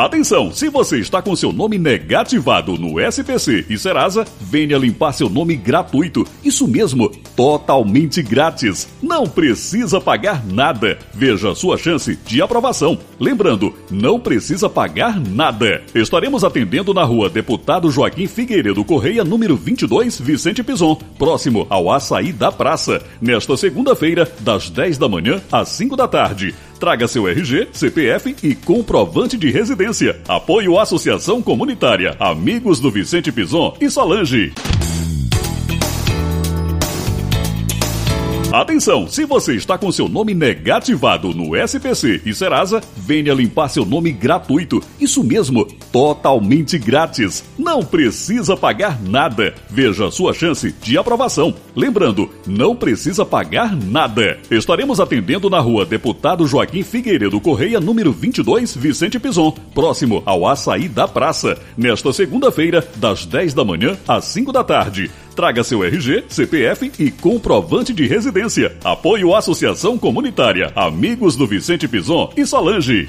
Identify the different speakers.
Speaker 1: Atenção, se você está com seu nome negativado no SPC e Serasa, venha limpar seu nome gratuito. Isso mesmo, totalmente grátis. Não precisa pagar nada. Veja sua chance de aprovação. Lembrando, não precisa pagar nada. Estaremos atendendo na rua Deputado Joaquim Figueiredo Correia, número 22, Vicente Pison, próximo ao Açaí da Praça, nesta segunda-feira, das 10 da manhã às 5 da tarde. Traga seu RG, CPF e comprovante de residência. Apoio à Associação Comunitária Amigos do Vicente Pison e Solange. Atenção, se você está com seu nome negativado no SPC e Serasa, venha limpar seu nome gratuito. Isso mesmo, totalmente grátis. Não precisa pagar nada. Veja a sua chance de aprovação. Lembrando, não precisa pagar nada. Estaremos atendendo na rua Deputado Joaquim Figueiredo Correia, número 22, Vicente Pison, próximo ao Açaí da Praça, nesta segunda-feira, das 10 da manhã às 5 da tarde. Traga seu RG, CPF e comprovante de residência. Apoio à Associação Comunitária Amigos do Vicente Pison e Solange.